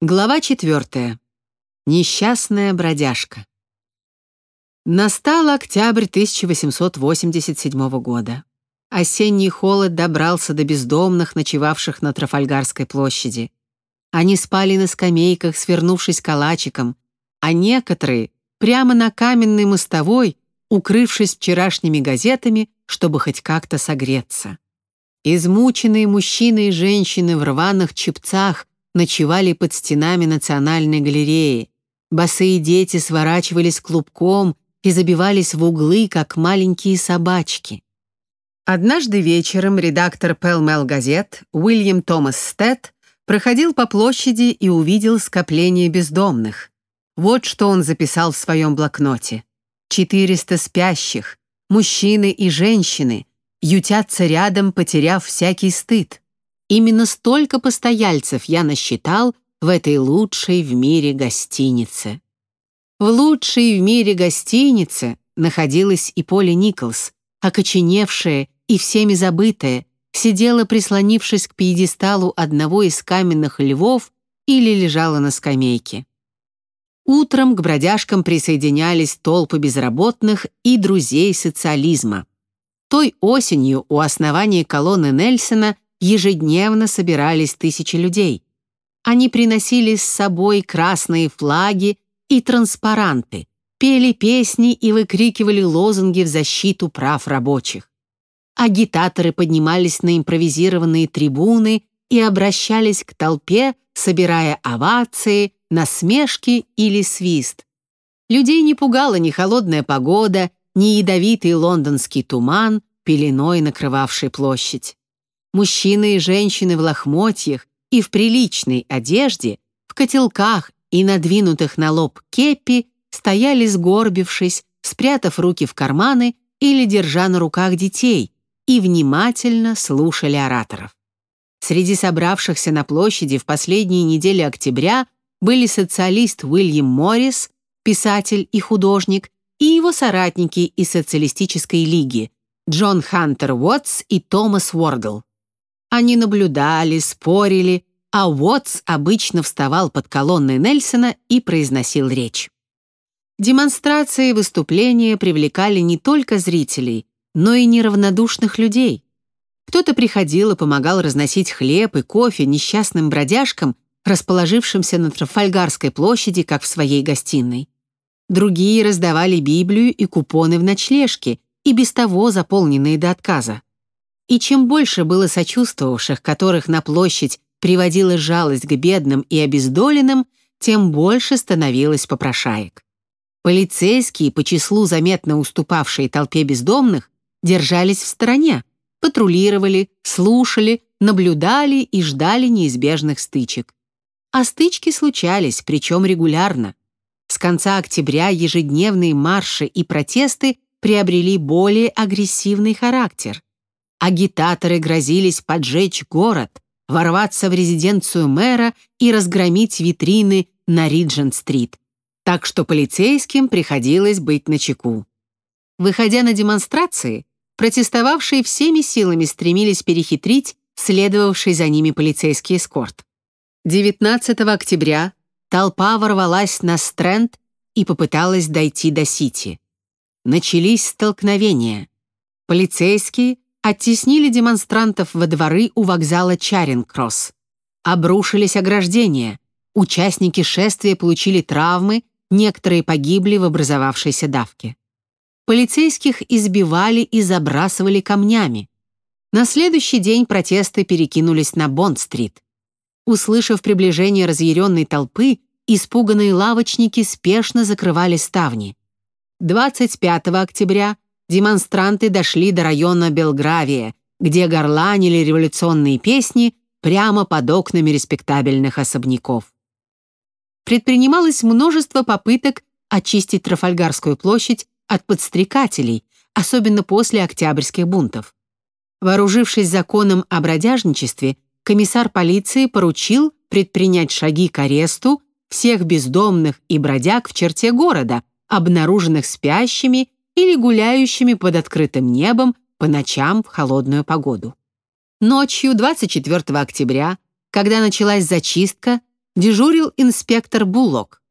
Глава четвертая. Несчастная бродяжка. Настал октябрь 1887 года. Осенний холод добрался до бездомных, ночевавших на Трафальгарской площади. Они спали на скамейках, свернувшись калачиком, а некоторые — прямо на каменной мостовой, укрывшись вчерашними газетами, чтобы хоть как-то согреться. Измученные мужчины и женщины в рваных чепцах ночевали под стенами Национальной галереи. Босые дети сворачивались клубком и забивались в углы, как маленькие собачки. Однажды вечером редактор Пелмел газет Уильям Томас Стэт проходил по площади и увидел скопление бездомных. Вот что он записал в своем блокноте. «Четыреста спящих, мужчины и женщины, ютятся рядом, потеряв всякий стыд. Именно столько постояльцев я насчитал в этой лучшей в мире гостинице. В лучшей в мире гостинице находилась и Поли Николс, окоченевшая и всеми забытая, сидела, прислонившись к пьедесталу одного из каменных львов или лежала на скамейке. Утром к бродяжкам присоединялись толпы безработных и друзей социализма. Той осенью у основания колонны Нельсона ежедневно собирались тысячи людей. Они приносили с собой красные флаги и транспаранты, пели песни и выкрикивали лозунги в защиту прав рабочих. Агитаторы поднимались на импровизированные трибуны и обращались к толпе, собирая овации, насмешки или свист. Людей не пугала ни холодная погода, ни ядовитый лондонский туман, пеленой накрывавший площадь. Мужчины и женщины в лохмотьях и в приличной одежде, в котелках и надвинутых на лоб кепи стояли сгорбившись, спрятав руки в карманы или держа на руках детей, и внимательно слушали ораторов. Среди собравшихся на площади в последние недели октября были социалист Уильям Моррис, писатель и художник, и его соратники из социалистической лиги Джон Хантер Уотс и Томас Уордл. Они наблюдали, спорили, а Уотс обычно вставал под колонной Нельсона и произносил речь. Демонстрации и выступления привлекали не только зрителей, но и неравнодушных людей. Кто-то приходил и помогал разносить хлеб и кофе несчастным бродяжкам, расположившимся на Трафальгарской площади, как в своей гостиной. Другие раздавали Библию и купоны в ночлежке, и без того заполненные до отказа. И чем больше было сочувствовавших, которых на площадь приводила жалость к бедным и обездоленным, тем больше становилось попрошаек. Полицейские, по числу заметно уступавшие толпе бездомных, держались в стороне, патрулировали, слушали, наблюдали и ждали неизбежных стычек. А стычки случались, причем регулярно. С конца октября ежедневные марши и протесты приобрели более агрессивный характер. Агитаторы грозились поджечь город, ворваться в резиденцию мэра и разгромить витрины на Риджент-стрит. Так что полицейским приходилось быть начеку. Выходя на демонстрации, протестовавшие всеми силами стремились перехитрить следовавший за ними полицейский эскорт. 19 октября толпа ворвалась на Стрэнд и попыталась дойти до Сити. Начались столкновения. Полицейские оттеснили демонстрантов во дворы у вокзала Чаринг-Кросс. Обрушились ограждения. Участники шествия получили травмы, некоторые погибли в образовавшейся давке. Полицейских избивали и забрасывали камнями. На следующий день протесты перекинулись на Бонд-стрит. Услышав приближение разъяренной толпы, испуганные лавочники спешно закрывали ставни. 25 октября демонстранты дошли до района Белгравия, где горланили революционные песни прямо под окнами респектабельных особняков. Предпринималось множество попыток очистить Трафальгарскую площадь от подстрекателей, особенно после октябрьских бунтов. Вооружившись законом о бродяжничестве, комиссар полиции поручил предпринять шаги к аресту всех бездомных и бродяг в черте города, обнаруженных спящими или гуляющими под открытым небом по ночам в холодную погоду. Ночью 24 октября, когда началась зачистка, дежурил инспектор Буллок.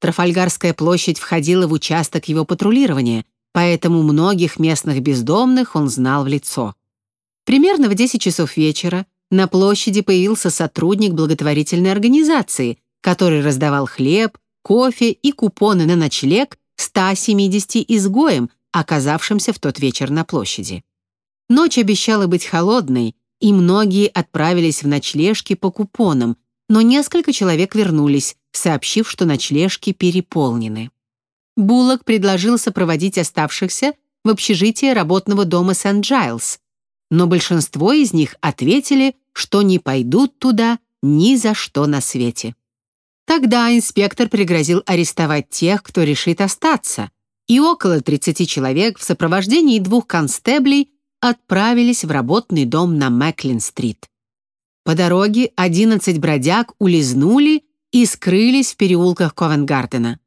Трафальгарская площадь входила в участок его патрулирования, поэтому многих местных бездомных он знал в лицо. Примерно в 10 часов вечера на площади появился сотрудник благотворительной организации, который раздавал хлеб, кофе и купоны на ночлег 170 изгоем, оказавшимся в тот вечер на площади. Ночь обещала быть холодной, и многие отправились в ночлежки по купонам, но несколько человек вернулись, сообщив, что ночлежки переполнены. Буллок предложил сопроводить оставшихся в общежитие работного дома Сент-Джайлз, но большинство из них ответили, что не пойдут туда ни за что на свете. Тогда инспектор пригрозил арестовать тех, кто решит остаться, и около 30 человек в сопровождении двух констеблей отправились в работный дом на Мэклин-стрит. По дороге 11 бродяг улизнули и скрылись в переулках Ковенгардена.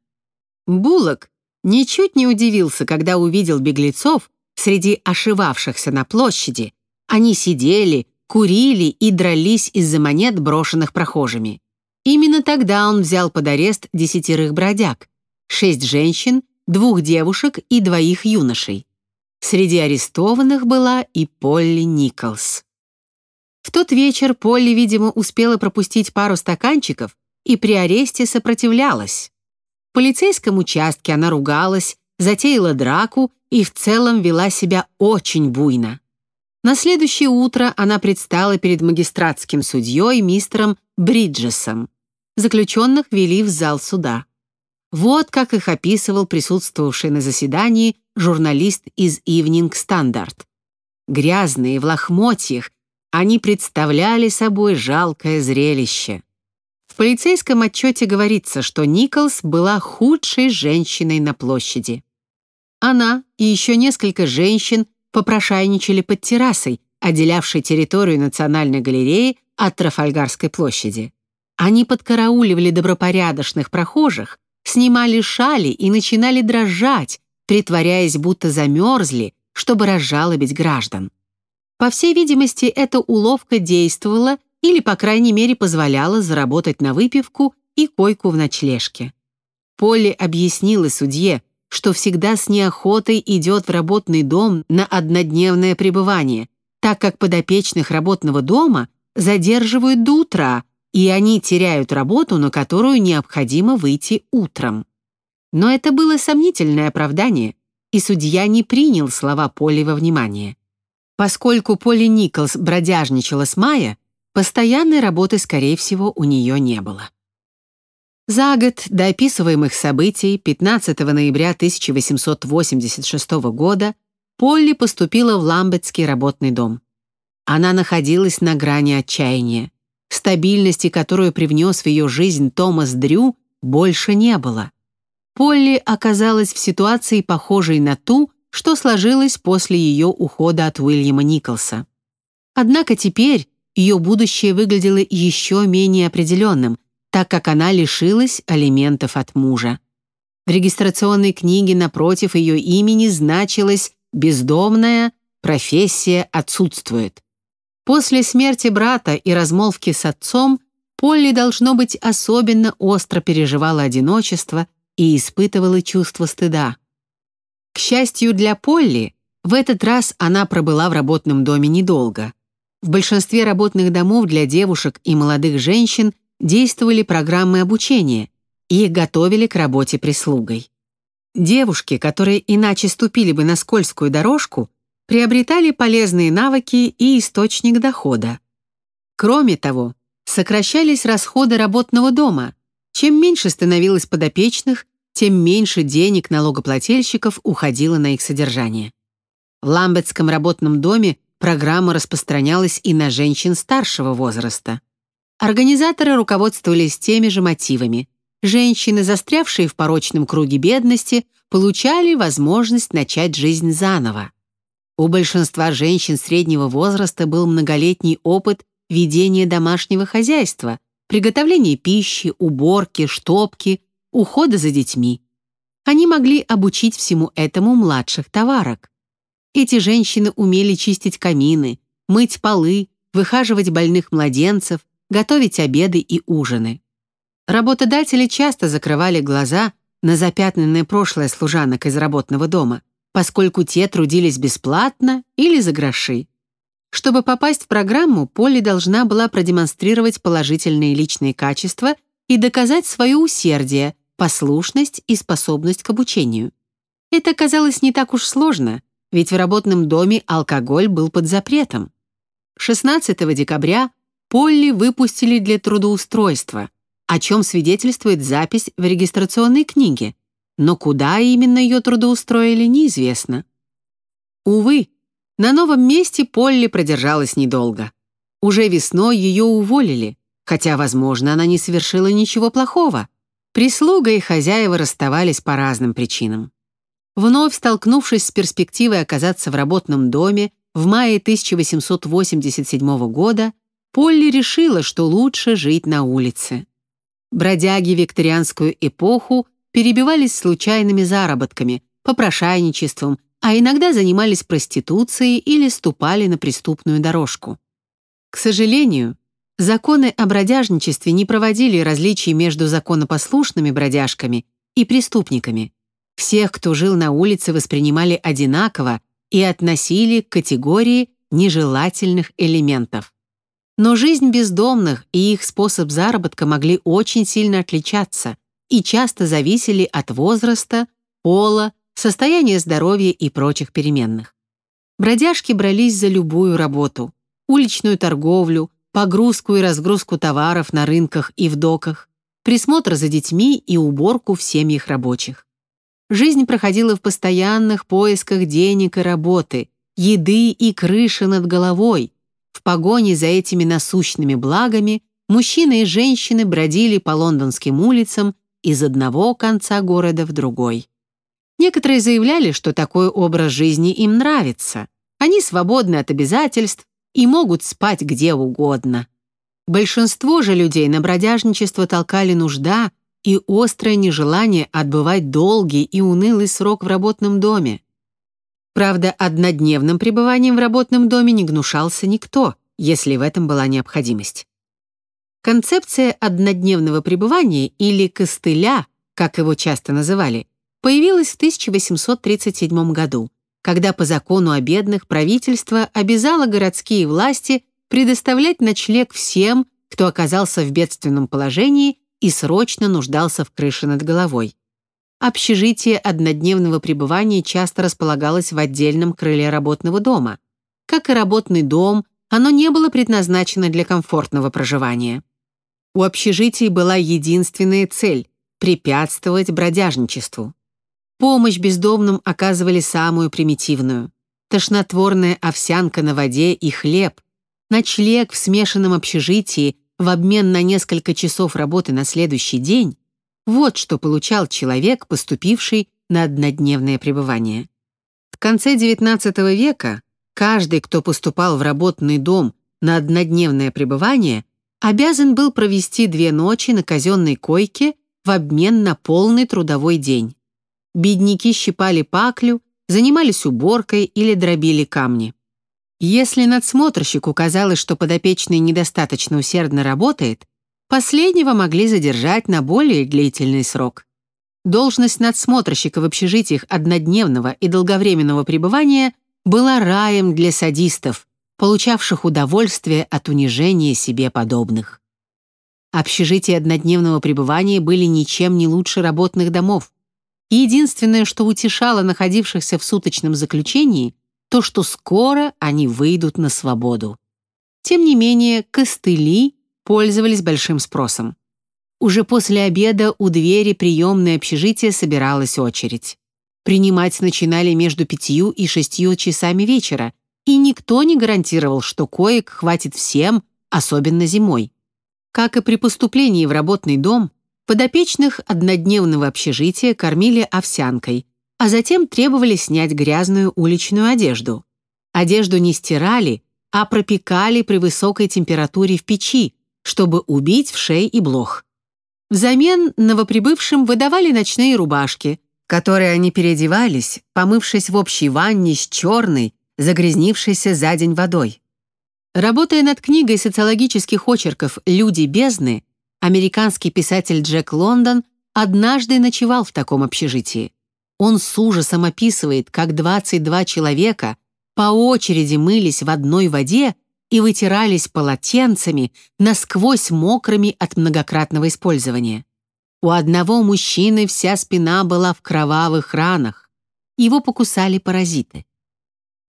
Буллок ничуть не удивился, когда увидел беглецов среди ошивавшихся на площади. Они сидели, курили и дрались из-за монет, брошенных прохожими. Именно тогда он взял под арест десятерых бродяг, шесть женщин, двух девушек и двоих юношей. Среди арестованных была и Полли Николс. В тот вечер Полли, видимо, успела пропустить пару стаканчиков и при аресте сопротивлялась. В полицейском участке она ругалась, затеяла драку и в целом вела себя очень буйно. На следующее утро она предстала перед магистратским судьей мистером Бриджесом. Заключенных вели в зал суда. Вот как их описывал присутствовавший на заседании журналист из Evening Standard. Грязные, в лохмотьях, они представляли собой жалкое зрелище. В полицейском отчете говорится, что Николс была худшей женщиной на площади. Она и еще несколько женщин попрошайничали под террасой, отделявшей территорию Национальной галереи от Трафальгарской площади. Они подкарауливали добропорядочных прохожих, снимали шали и начинали дрожать, притворяясь, будто замерзли, чтобы разжалобить граждан. По всей видимости, эта уловка действовала или, по крайней мере, позволяла заработать на выпивку и койку в ночлежке. Полли объяснила судье, что всегда с неохотой идет в работный дом на однодневное пребывание, так как подопечных работного дома задерживают до утра, и они теряют работу, на которую необходимо выйти утром. Но это было сомнительное оправдание, и судья не принял слова Полли во внимание. Поскольку Полли Николс бродяжничала с мая, постоянной работы, скорее всего, у нее не было. За год до описываемых событий 15 ноября 1886 года Полли поступила в Ламбетский работный дом. Она находилась на грани отчаяния. Стабильности, которую привнес в ее жизнь Томас Дрю, больше не было. Полли оказалась в ситуации, похожей на ту, что сложилось после ее ухода от Уильяма Николса. Однако теперь ее будущее выглядело еще менее определенным, так как она лишилась алиментов от мужа. В регистрационной книге напротив ее имени значилось «бездомная, профессия отсутствует». После смерти брата и размолвки с отцом Полли, должно быть, особенно остро переживала одиночество и испытывала чувство стыда. К счастью для Полли, в этот раз она пробыла в работном доме недолго. В большинстве работных домов для девушек и молодых женщин действовали программы обучения, и их готовили к работе прислугой. Девушки, которые иначе ступили бы на скользкую дорожку, приобретали полезные навыки и источник дохода. Кроме того, сокращались расходы работного дома. Чем меньше становилось подопечных, тем меньше денег налогоплательщиков уходило на их содержание. В Ламбетском работном доме программа распространялась и на женщин старшего возраста. Организаторы руководствовались теми же мотивами. Женщины, застрявшие в порочном круге бедности, получали возможность начать жизнь заново. У большинства женщин среднего возраста был многолетний опыт ведения домашнего хозяйства, приготовления пищи, уборки, штопки, ухода за детьми. Они могли обучить всему этому младших товарок. Эти женщины умели чистить камины, мыть полы, выхаживать больных младенцев, готовить обеды и ужины. Работодатели часто закрывали глаза на запятнанное прошлое служанок из работного дома, поскольку те трудились бесплатно или за гроши. Чтобы попасть в программу, Полли должна была продемонстрировать положительные личные качества и доказать свое усердие, послушность и способность к обучению. Это казалось не так уж сложно, ведь в работном доме алкоголь был под запретом. 16 декабря Полли выпустили для трудоустройства, о чем свидетельствует запись в регистрационной книге, но куда именно ее трудоустроили, неизвестно. Увы, на новом месте Полли продержалась недолго. Уже весной ее уволили, хотя, возможно, она не совершила ничего плохого. Прислуга и хозяева расставались по разным причинам. Вновь столкнувшись с перспективой оказаться в работном доме в мае 1887 года, Полли решила, что лучше жить на улице. Бродяги викторианскую эпоху перебивались случайными заработками, попрошайничеством, а иногда занимались проституцией или ступали на преступную дорожку. К сожалению, законы о бродяжничестве не проводили различий между законопослушными бродяжками и преступниками. Всех, кто жил на улице, воспринимали одинаково и относили к категории нежелательных элементов. Но жизнь бездомных и их способ заработка могли очень сильно отличаться и часто зависели от возраста, пола, состояния здоровья и прочих переменных. Бродяжки брались за любую работу – уличную торговлю, погрузку и разгрузку товаров на рынках и в доках, присмотр за детьми и уборку в семьях рабочих. Жизнь проходила в постоянных поисках денег и работы, еды и крыши над головой. В погоне за этими насущными благами мужчины и женщины бродили по лондонским улицам из одного конца города в другой. Некоторые заявляли, что такой образ жизни им нравится. Они свободны от обязательств и могут спать где угодно. Большинство же людей на бродяжничество толкали нужда и острое нежелание отбывать долгий и унылый срок в работном доме. Правда, однодневным пребыванием в работном доме не гнушался никто, если в этом была необходимость. Концепция однодневного пребывания или костыля, как его часто называли, появилась в 1837 году, когда по закону о бедных правительство обязало городские власти предоставлять ночлег всем, кто оказался в бедственном положении и срочно нуждался в крыше над головой. Общежитие однодневного пребывания часто располагалось в отдельном крыле работного дома. Как и работный дом, оно не было предназначено для комфортного проживания. У общежитий была единственная цель – препятствовать бродяжничеству. Помощь бездомным оказывали самую примитивную. Тошнотворная овсянка на воде и хлеб, ночлег в смешанном общежитии в обмен на несколько часов работы на следующий день – вот что получал человек, поступивший на однодневное пребывание. В конце XIX века каждый, кто поступал в работный дом на однодневное пребывание, обязан был провести две ночи на казенной койке в обмен на полный трудовой день. Бедняки щипали паклю, занимались уборкой или дробили камни. Если надсмотрщику казалось, что подопечный недостаточно усердно работает, последнего могли задержать на более длительный срок. Должность надсмотрщика в общежитиях однодневного и долговременного пребывания была раем для садистов, получавших удовольствие от унижения себе подобных. Общежития однодневного пребывания были ничем не лучше работных домов. Единственное, что утешало находившихся в суточном заключении, то, что скоро они выйдут на свободу. Тем не менее, костыли пользовались большим спросом. Уже после обеда у двери приемной общежития собиралась очередь. Принимать начинали между пятью и шестью часами вечера, и никто не гарантировал, что коек хватит всем, особенно зимой. Как и при поступлении в работный дом, подопечных однодневного общежития кормили овсянкой, а затем требовали снять грязную уличную одежду. Одежду не стирали, а пропекали при высокой температуре в печи, чтобы убить вшей и блох. Взамен новоприбывшим выдавали ночные рубашки, которые они переодевались, помывшись в общей ванне с черной, загрязнившейся за день водой. Работая над книгой социологических очерков «Люди бездны», Американский писатель Джек Лондон однажды ночевал в таком общежитии. Он с ужасом описывает, как 22 человека по очереди мылись в одной воде и вытирались полотенцами, насквозь мокрыми от многократного использования. У одного мужчины вся спина была в кровавых ранах. Его покусали паразиты.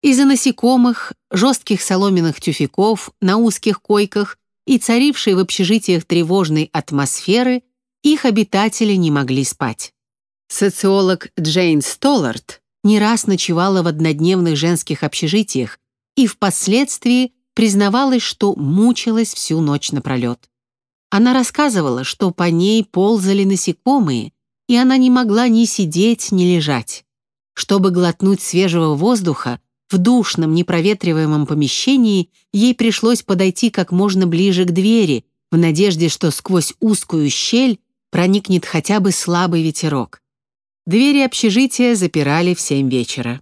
Из-за насекомых, жестких соломенных тюфяков на узких койках и царившей в общежитиях тревожной атмосферы их обитатели не могли спать. Социолог Джейн Столлард не раз ночевала в однодневных женских общежитиях и впоследствии признавалась, что мучилась всю ночь напролет. Она рассказывала, что по ней ползали насекомые, и она не могла ни сидеть, ни лежать. Чтобы глотнуть свежего воздуха, в душном, непроветриваемом помещении ей пришлось подойти как можно ближе к двери, в надежде, что сквозь узкую щель проникнет хотя бы слабый ветерок. Двери общежития запирали в семь вечера.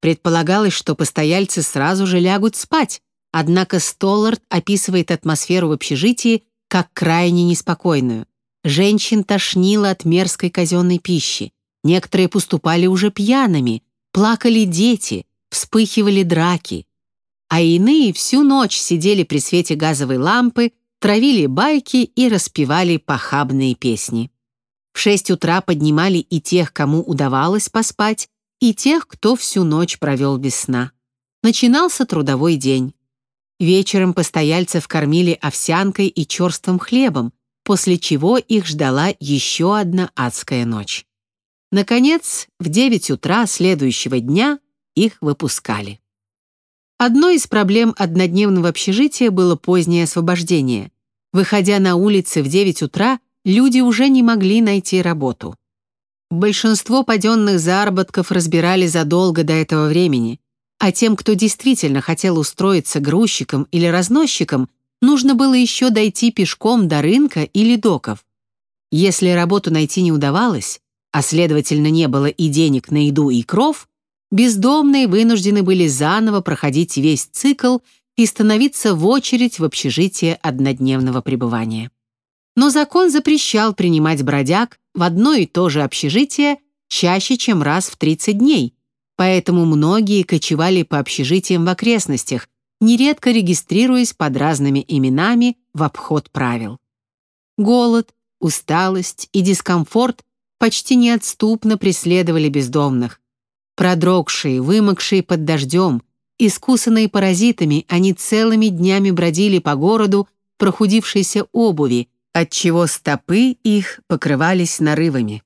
Предполагалось, что постояльцы сразу же лягут спать, однако Столлард описывает атмосферу в общежитии как крайне неспокойную. Женщин тошнило от мерзкой казенной пищи. Некоторые поступали уже пьяными, плакали дети, вспыхивали драки. А иные всю ночь сидели при свете газовой лампы, травили байки и распевали похабные песни. В шесть утра поднимали и тех, кому удавалось поспать, и тех, кто всю ночь провел без сна. Начинался трудовой день. Вечером постояльцев кормили овсянкой и черствым хлебом, после чего их ждала еще одна адская ночь. Наконец, в 9 утра следующего дня их выпускали. Одной из проблем однодневного общежития было позднее освобождение. Выходя на улицы в 9 утра, люди уже не могли найти работу. Большинство паденных заработков разбирали задолго до этого времени, а тем, кто действительно хотел устроиться грузчиком или разносчиком, нужно было еще дойти пешком до рынка или доков. Если работу найти не удавалось, а следовательно не было и денег на еду и кров, бездомные вынуждены были заново проходить весь цикл и становиться в очередь в общежитие однодневного пребывания. Но закон запрещал принимать бродяг в одно и то же общежитие чаще, чем раз в 30 дней, поэтому многие кочевали по общежитиям в окрестностях, нередко регистрируясь под разными именами в обход правил. Голод, усталость и дискомфорт почти неотступно преследовали бездомных. Продрогшие, вымокшие под дождем, искусанные паразитами, они целыми днями бродили по городу прохудившейся обуви, отчего стопы их покрывались нарывами.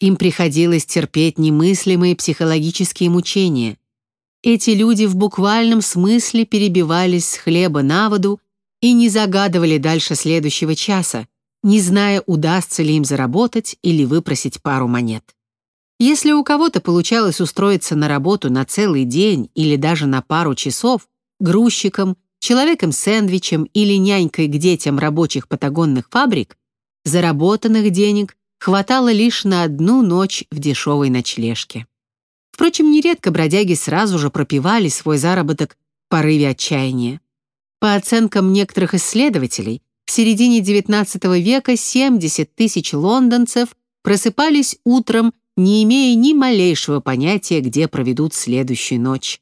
Им приходилось терпеть немыслимые психологические мучения. Эти люди в буквальном смысле перебивались с хлеба на воду и не загадывали дальше следующего часа, не зная, удастся ли им заработать или выпросить пару монет. Если у кого-то получалось устроиться на работу на целый день или даже на пару часов, грузчиком, человеком-сэндвичем или нянькой к детям рабочих патагонных фабрик, заработанных денег хватало лишь на одну ночь в дешевой ночлежке. Впрочем, нередко бродяги сразу же пропивали свой заработок в порыве отчаяния. По оценкам некоторых исследователей, в середине XIX века 70 тысяч лондонцев просыпались утром, не имея ни малейшего понятия, где проведут следующую ночь.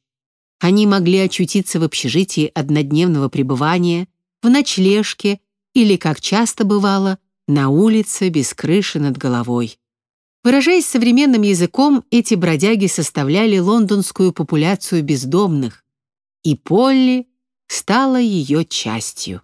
Они могли очутиться в общежитии однодневного пребывания, в ночлежке или, как часто бывало, на улице без крыши над головой. Выражаясь современным языком, эти бродяги составляли лондонскую популяцию бездомных, и Полли стала ее частью.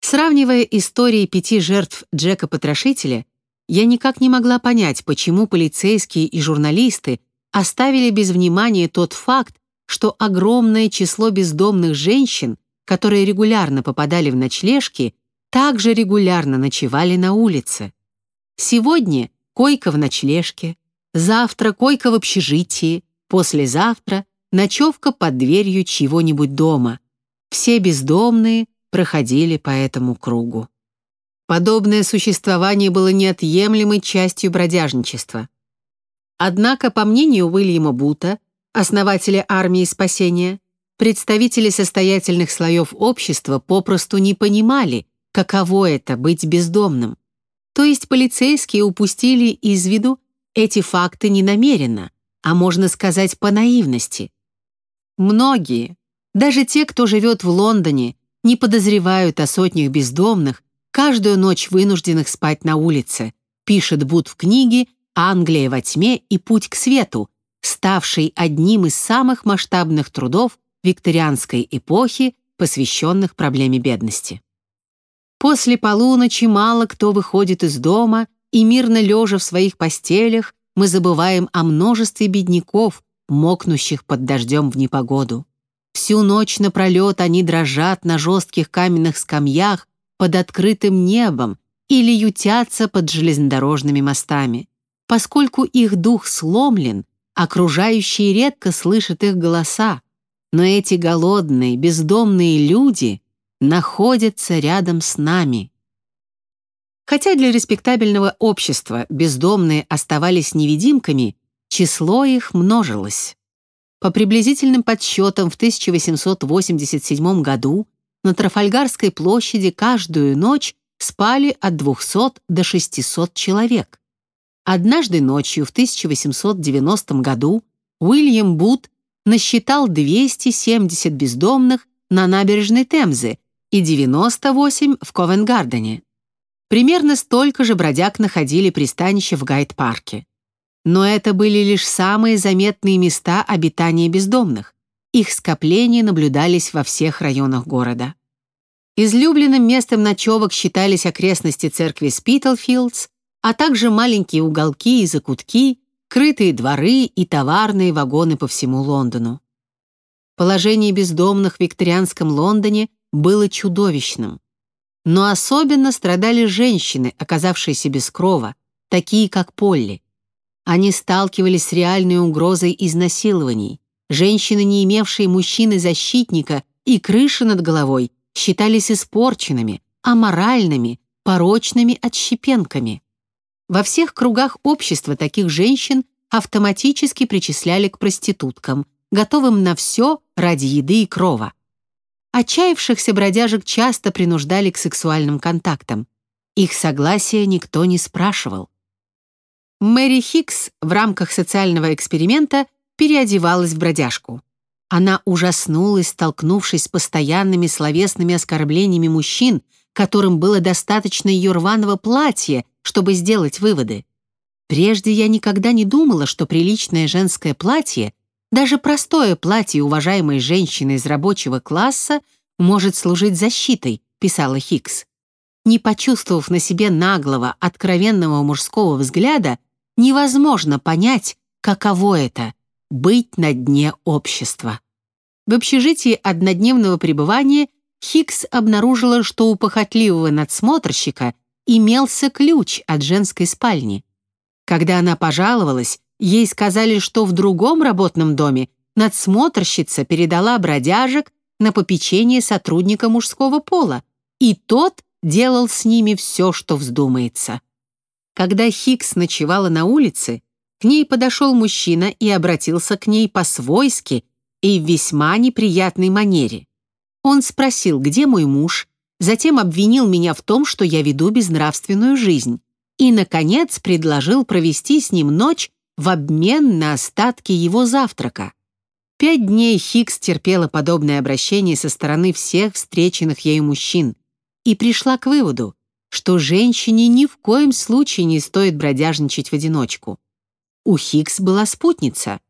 Сравнивая истории пяти жертв Джека-потрошителя, я никак не могла понять, почему полицейские и журналисты оставили без внимания тот факт, что огромное число бездомных женщин, которые регулярно попадали в ночлежки, также регулярно ночевали на улице. Сегодня койка в ночлежке, завтра койка в общежитии, послезавтра ночевка под дверью чьего-нибудь дома. Все бездомные проходили по этому кругу. Подобное существование было неотъемлемой частью бродяжничества. Однако, по мнению Уильяма Бута, основателя армии спасения, представители состоятельных слоев общества попросту не понимали, каково это быть бездомным. То есть полицейские упустили из виду эти факты не намеренно, а можно сказать по наивности. Многие, даже те, кто живет в Лондоне, не подозревают о сотнях бездомных, каждую ночь вынужденных спать на улице, пишет Буд в книге «Англия во тьме и путь к свету», ставшей одним из самых масштабных трудов викторианской эпохи, посвященных проблеме бедности. После полуночи мало кто выходит из дома, и мирно лежа в своих постелях, мы забываем о множестве бедняков, мокнущих под дождем в непогоду. Всю ночь напролет они дрожат на жестких каменных скамьях под открытым небом или ютятся под железнодорожными мостами. Поскольку их дух сломлен, окружающие редко слышат их голоса, но эти голодные, бездомные люди находятся рядом с нами. Хотя для респектабельного общества бездомные оставались невидимками, число их множилось. По приблизительным подсчетам в 1887 году на Трафальгарской площади каждую ночь спали от 200 до 600 человек. Однажды ночью в 1890 году Уильям Бут насчитал 270 бездомных на набережной Темзы и 98 в Ковенгардене. Примерно столько же бродяг находили пристанище в Гайд-парке. Но это были лишь самые заметные места обитания бездомных. Их скопления наблюдались во всех районах города. Излюбленным местом ночевок считались окрестности церкви Спитлфилдс, а также маленькие уголки и закутки, крытые дворы и товарные вагоны по всему Лондону. Положение бездомных в викторианском Лондоне было чудовищным. Но особенно страдали женщины, оказавшиеся без крова, такие как Полли. Они сталкивались с реальной угрозой изнасилований. Женщины, не имевшие мужчины-защитника и крыши над головой, считались испорченными, аморальными, порочными отщепенками. Во всех кругах общества таких женщин автоматически причисляли к проституткам, готовым на все ради еды и крова. Отчаявшихся бродяжек часто принуждали к сексуальным контактам. Их согласия никто не спрашивал. Мэри Хикс в рамках социального эксперимента переодевалась в бродяжку. Она ужаснулась, столкнувшись с постоянными словесными оскорблениями мужчин, которым было достаточно ее рваного платья, чтобы сделать выводы. Прежде я никогда не думала, что приличное женское платье, даже простое платье уважаемой женщины из рабочего класса, может служить защитой, писала Хикс. Не почувствовав на себе наглого, откровенного мужского взгляда, невозможно понять, каково это — быть на дне общества. В общежитии однодневного пребывания Хикс обнаружила, что у похотливого надсмотрщика имелся ключ от женской спальни. Когда она пожаловалась, ей сказали, что в другом работном доме надсмотрщица передала бродяжек на попечение сотрудника мужского пола, и тот делал с ними все, что вздумается. Когда Хикс ночевала на улице, к ней подошел мужчина и обратился к ней по-свойски и в весьма неприятной манере. Он спросил, где мой муж, затем обвинил меня в том, что я веду безнравственную жизнь, и, наконец, предложил провести с ним ночь в обмен на остатки его завтрака. Пять дней Хикс терпела подобное обращение со стороны всех встреченных ею мужчин и пришла к выводу, что женщине ни в коем случае не стоит бродяжничать в одиночку. У Хикс была спутница,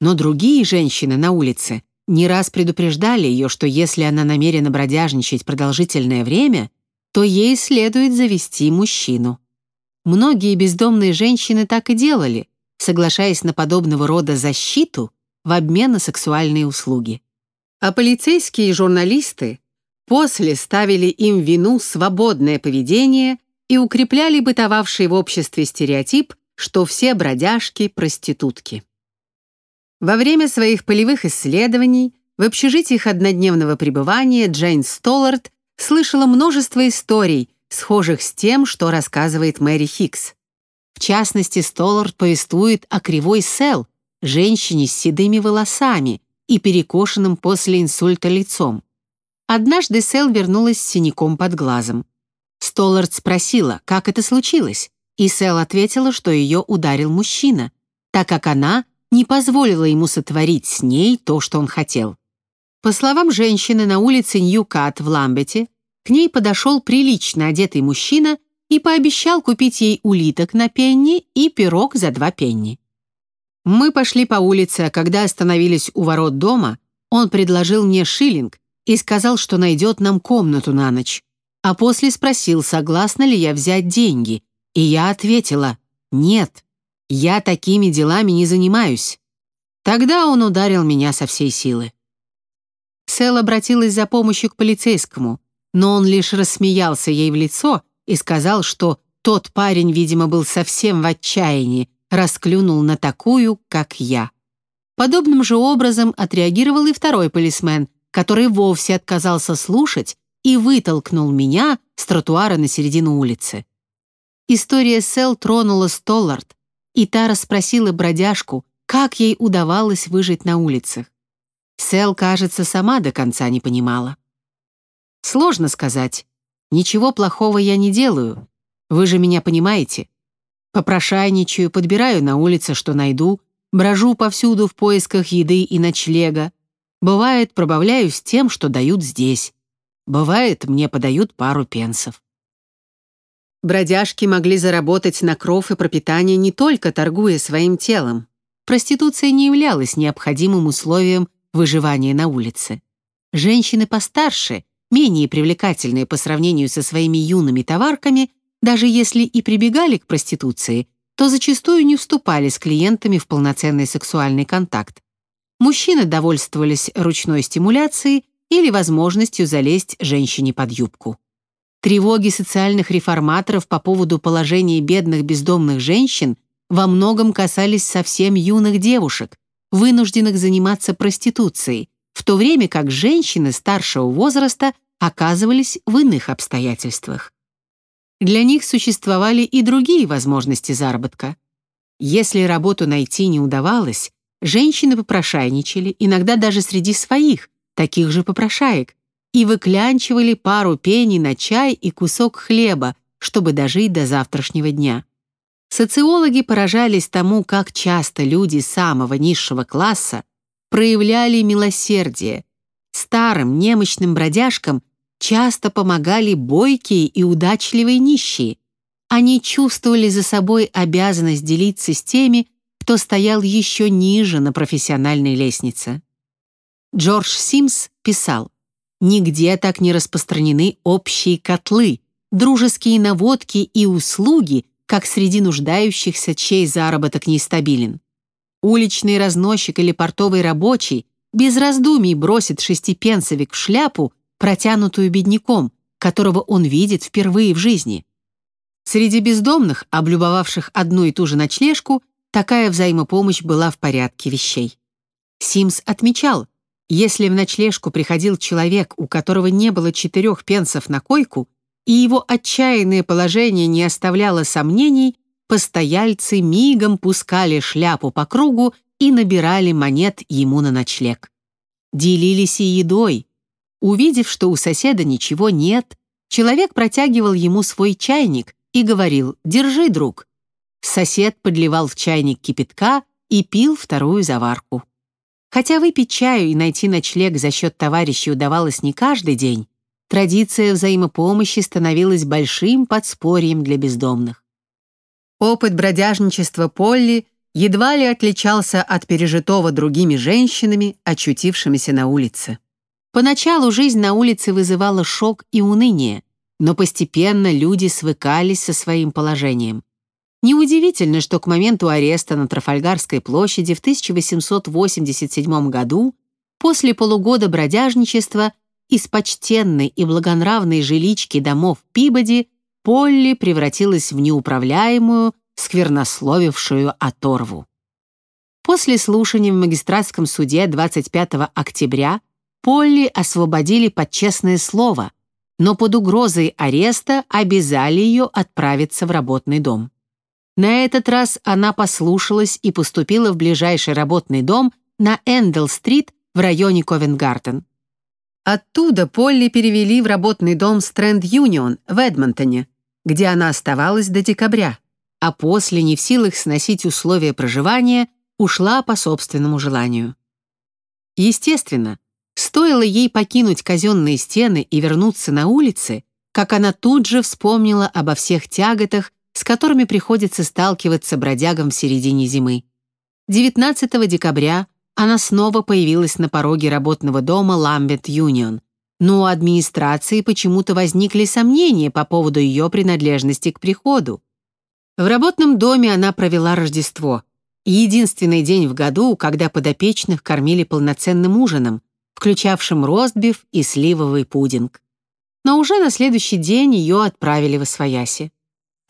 но другие женщины на улице не раз предупреждали ее, что если она намерена бродяжничать продолжительное время, то ей следует завести мужчину. Многие бездомные женщины так и делали, соглашаясь на подобного рода защиту в обмен на сексуальные услуги. А полицейские и журналисты после ставили им вину свободное поведение и укрепляли бытовавший в обществе стереотип, что все бродяжки – проститутки. Во время своих полевых исследований в общежитиях однодневного пребывания Джейн Столлард слышала множество историй, схожих с тем, что рассказывает Мэри Хикс. В частности, Столлард повествует о кривой Сел, женщине с седыми волосами и перекошенным после инсульта лицом. Однажды Сел вернулась с синяком под глазом. Столлард спросила, как это случилось, и Сэл ответила, что ее ударил мужчина, так как она не позволила ему сотворить с ней то, что он хотел. По словам женщины на улице Нью-Кат в Ламбете, к ней подошел прилично одетый мужчина и пообещал купить ей улиток на пенни и пирог за два пенни. Мы пошли по улице, а когда остановились у ворот дома, он предложил мне шиллинг и сказал, что найдет нам комнату на ночь, а после спросил, согласна ли я взять деньги, и я ответила «нет, я такими делами не занимаюсь». Тогда он ударил меня со всей силы. Сэл обратилась за помощью к полицейскому, но он лишь рассмеялся ей в лицо и сказал, что тот парень, видимо, был совсем в отчаянии, расклюнул на такую, как я. Подобным же образом отреагировал и второй полисмен, который вовсе отказался слушать и вытолкнул меня с тротуара на середину улицы. История Сэл тронула Столлард, и та расспросила бродяжку, как ей удавалось выжить на улицах. Сэл, кажется, сама до конца не понимала. Сложно сказать. Ничего плохого я не делаю. Вы же меня понимаете. Попрошайничаю, подбираю на улице, что найду, брожу повсюду в поисках еды и ночлега. Бывает, пробавляюсь тем, что дают здесь. Бывает, мне подают пару пенсов. Бродяжки могли заработать на кров и пропитание не только торгуя своим телом. Проституция не являлась необходимым условием выживания на улице. Женщины постарше, менее привлекательные по сравнению со своими юными товарками, даже если и прибегали к проституции, то зачастую не вступали с клиентами в полноценный сексуальный контакт. Мужчины довольствовались ручной стимуляцией или возможностью залезть женщине под юбку. Тревоги социальных реформаторов по поводу положения бедных бездомных женщин во многом касались совсем юных девушек, вынужденных заниматься проституцией, в то время как женщины старшего возраста оказывались в иных обстоятельствах. Для них существовали и другие возможности заработка. Если работу найти не удавалось, женщины попрошайничали, иногда даже среди своих, таких же попрошаек, и выклянчивали пару пеней на чай и кусок хлеба, чтобы дожить до завтрашнего дня. Социологи поражались тому, как часто люди самого низшего класса проявляли милосердие. Старым немощным бродяжкам часто помогали бойкие и удачливые нищие. Они чувствовали за собой обязанность делиться с теми, кто стоял еще ниже на профессиональной лестнице. Джордж Симс писал, «Нигде так не распространены общие котлы, дружеские наводки и услуги, как среди нуждающихся, чей заработок нестабилен. Уличный разносчик или портовый рабочий без раздумий бросит шестипенсовик в шляпу, протянутую бедняком, которого он видит впервые в жизни. Среди бездомных, облюбовавших одну и ту же ночлежку, такая взаимопомощь была в порядке вещей. Симс отмечал, если в ночлежку приходил человек, у которого не было четырех пенсов на койку, и его отчаянное положение не оставляло сомнений, постояльцы мигом пускали шляпу по кругу и набирали монет ему на ночлег. Делились и едой. Увидев, что у соседа ничего нет, человек протягивал ему свой чайник и говорил «Держи, друг». Сосед подливал в чайник кипятка и пил вторую заварку. Хотя выпить чаю и найти ночлег за счет товарищей удавалось не каждый день, традиция взаимопомощи становилась большим подспорьем для бездомных. Опыт бродяжничества Полли едва ли отличался от пережитого другими женщинами, очутившимися на улице. Поначалу жизнь на улице вызывала шок и уныние, но постепенно люди свыкались со своим положением. Неудивительно, что к моменту ареста на Трафальгарской площади в 1887 году, после полугода бродяжничества, из почтенной и благонравной жилички домов Пибоди Полли превратилась в неуправляемую, сквернословившую оторву. После слушания в магистратском суде 25 октября Полли освободили под честное слово, но под угрозой ареста обязали ее отправиться в работный дом. На этот раз она послушалась и поступила в ближайший работный дом на Эндл-стрит в районе Ковенгартен. Оттуда Полли перевели в работный дом Стрэнд Юнион в Эдмонтоне, где она оставалась до декабря, а после, не в силах сносить условия проживания, ушла по собственному желанию. Естественно, стоило ей покинуть казенные стены и вернуться на улицы, как она тут же вспомнила обо всех тяготах, с которыми приходится сталкиваться бродягам в середине зимы. 19 декабря она снова появилась на пороге работного дома Ламбет Юнион, но у администрации почему-то возникли сомнения по поводу ее принадлежности к приходу. В работном доме она провела Рождество, единственный день в году, когда подопечных кормили полноценным ужином, включавшим ростбиф и сливовый пудинг. Но уже на следующий день ее отправили в Освояси.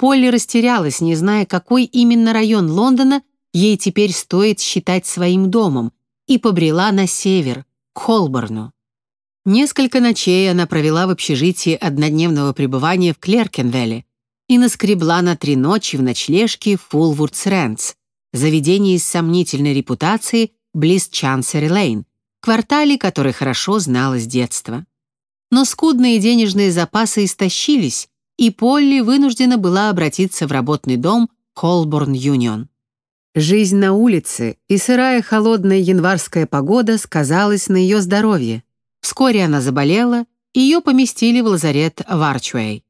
Полли растерялась, не зная, какой именно район Лондона ей теперь стоит считать своим домом, и побрела на север, к Холборну. Несколько ночей она провела в общежитии однодневного пребывания в Клеркенвелле и наскребла на три ночи в ночлежке Фулвурдс Рэнс, заведении с сомнительной репутацией близ Чансери Лейн, квартале, который хорошо знала с детства. Но скудные денежные запасы истощились, и Полли вынуждена была обратиться в работный дом Холборн Юнион. Жизнь на улице и сырая холодная январская погода сказалась на ее здоровье. Вскоре она заболела, и ее поместили в лазарет в Арчуэй.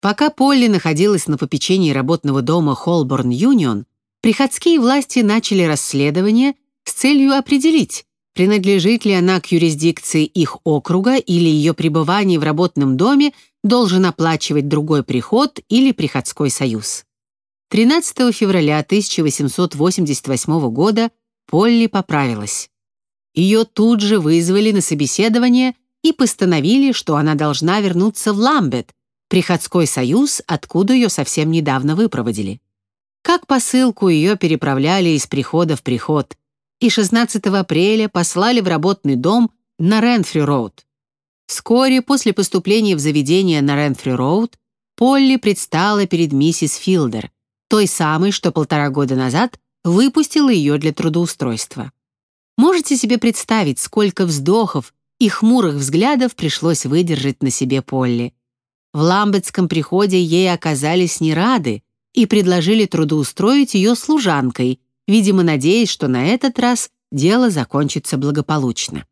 Пока Полли находилась на попечении работного дома Холборн Юнион, приходские власти начали расследование с целью определить, принадлежит ли она к юрисдикции их округа или ее пребывание в работном доме должен оплачивать другой приход или приходской союз. 13 февраля 1888 года Полли поправилась. Ее тут же вызвали на собеседование и постановили, что она должна вернуться в Ламбет, приходской союз, откуда ее совсем недавно выпроводили. Как посылку ее переправляли из прихода в приход, и 16 апреля послали в работный дом на Ренфри-Роуд. Вскоре после поступления в заведение на Ренфри-Роуд Полли предстала перед миссис Филдер, той самой, что полтора года назад выпустила ее для трудоустройства. Можете себе представить, сколько вздохов и хмурых взглядов пришлось выдержать на себе Полли. В ламбетском приходе ей оказались не рады и предложили трудоустроить ее служанкой, видимо, надеясь, что на этот раз дело закончится благополучно.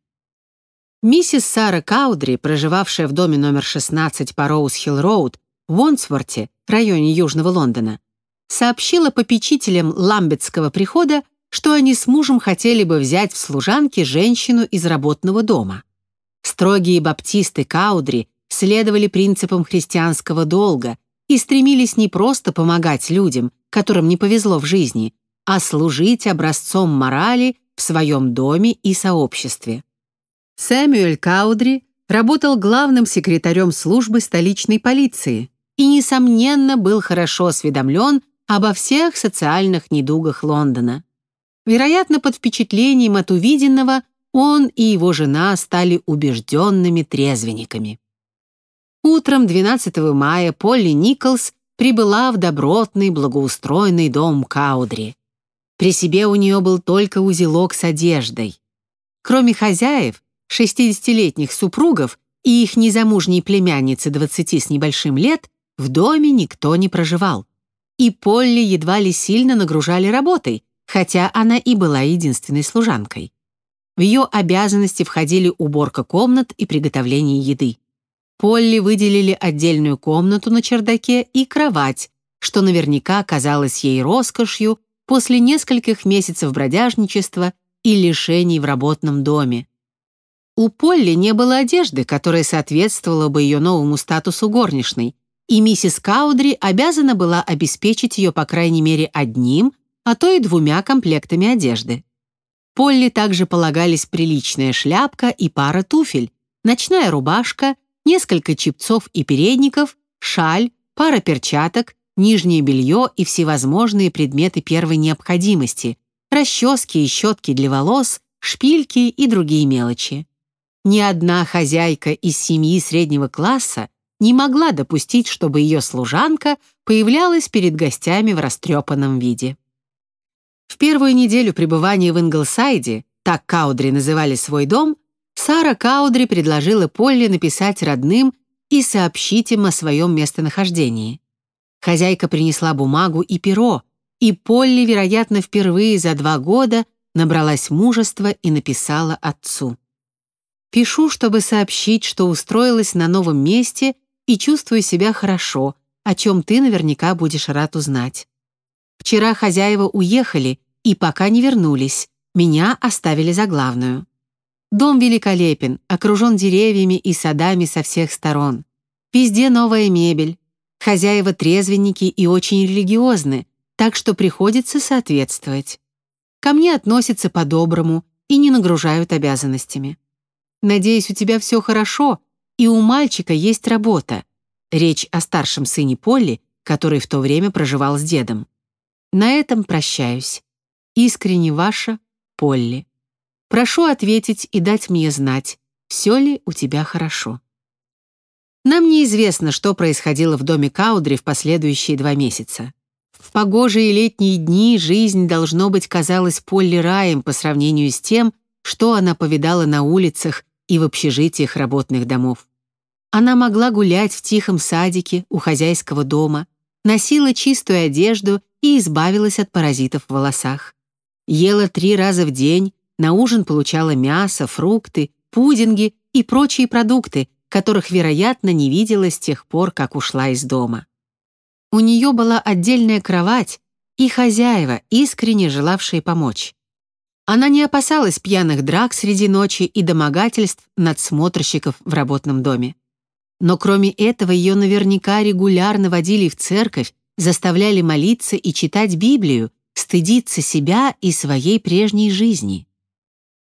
Миссис Сара Каудри, проживавшая в доме номер 16 по Роуз-Хилл-Роуд в Уонсворте, районе Южного Лондона, сообщила попечителям ламбетского прихода, что они с мужем хотели бы взять в служанки женщину из работного дома. Строгие баптисты Каудри следовали принципам христианского долга и стремились не просто помогать людям, которым не повезло в жизни, а служить образцом морали в своем доме и сообществе. Сэмюэль Каудри работал главным секретарем службы столичной полиции и, несомненно, был хорошо осведомлен обо всех социальных недугах Лондона. Вероятно, под впечатлением от увиденного он и его жена стали убежденными трезвенниками. Утром 12 мая Полли Николс прибыла в добротный, благоустроенный дом Каудри. При себе у нее был только узелок с одеждой. Кроме хозяев, 60-летних супругов и их незамужней племянницы 20 с небольшим лет, в доме никто не проживал и Полли едва ли сильно нагружали работой, хотя она и была единственной служанкой. В ее обязанности входили уборка комнат и приготовление еды. Полли выделили отдельную комнату на чердаке и кровать, что наверняка казалось ей роскошью после нескольких месяцев бродяжничества и лишений в работном доме. У Полли не было одежды, которая соответствовала бы ее новому статусу горничной, и миссис Каудри обязана была обеспечить ее по крайней мере одним, а то и двумя комплектами одежды. Полли также полагались приличная шляпка и пара туфель, ночная рубашка, несколько чипцов и передников, шаль, пара перчаток, нижнее белье и всевозможные предметы первой необходимости, расчески и щетки для волос, шпильки и другие мелочи. Ни одна хозяйка из семьи среднего класса не могла допустить, чтобы ее служанка появлялась перед гостями в растрепанном виде. В первую неделю пребывания в Инглсайде, так Каудри называли свой дом, Сара Каудри предложила Полли написать родным и сообщить им о своем местонахождении. Хозяйка принесла бумагу и перо, и Полли, вероятно, впервые за два года набралась мужества и написала отцу. «Пишу, чтобы сообщить, что устроилась на новом месте и чувствую себя хорошо, о чем ты наверняка будешь рад узнать. Вчера хозяева уехали и пока не вернулись, меня оставили за главную. Дом великолепен, окружен деревьями и садами со всех сторон. Везде новая мебель. Хозяева трезвенники и очень религиозны, так что приходится соответствовать. Ко мне относятся по-доброму и не нагружают обязанностями. Надеюсь, у тебя все хорошо, и у мальчика есть работа. Речь о старшем сыне Полли, который в то время проживал с дедом. На этом прощаюсь. Искренне ваша Полли. Прошу ответить и дать мне знать, все ли у тебя хорошо. Нам неизвестно, что происходило в доме Каудри в последующие два месяца. В погожие летние дни жизнь, должно быть, казалась Полли раем по сравнению с тем, что она повидала на улицах и в общежитиях работных домов. Она могла гулять в тихом садике у хозяйского дома, носила чистую одежду и избавилась от паразитов в волосах. Ела три раза в день, на ужин получала мясо, фрукты, пудинги и прочие продукты, которых, вероятно, не видела с тех пор, как ушла из дома. У нее была отдельная кровать и хозяева, искренне желавшие помочь. Она не опасалась пьяных драк среди ночи и домогательств надсмотрщиков в работном доме. Но кроме этого ее наверняка регулярно водили в церковь, заставляли молиться и читать Библию, стыдиться себя и своей прежней жизни.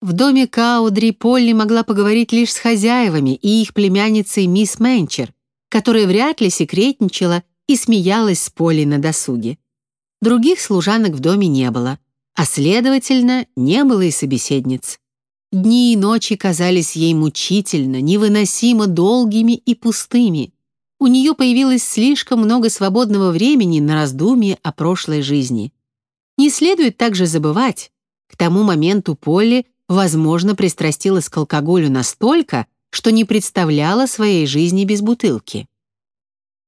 В доме Каудри Полли могла поговорить лишь с хозяевами и их племянницей мисс Менчер, которая вряд ли секретничала и смеялась с Полли на досуге. Других служанок в доме не было, а, следовательно, не было и собеседниц. Дни и ночи казались ей мучительно, невыносимо долгими и пустыми. У нее появилось слишком много свободного времени на раздумье о прошлой жизни. Не следует также забывать, к тому моменту Полли, возможно, пристрастилась к алкоголю настолько, что не представляла своей жизни без бутылки.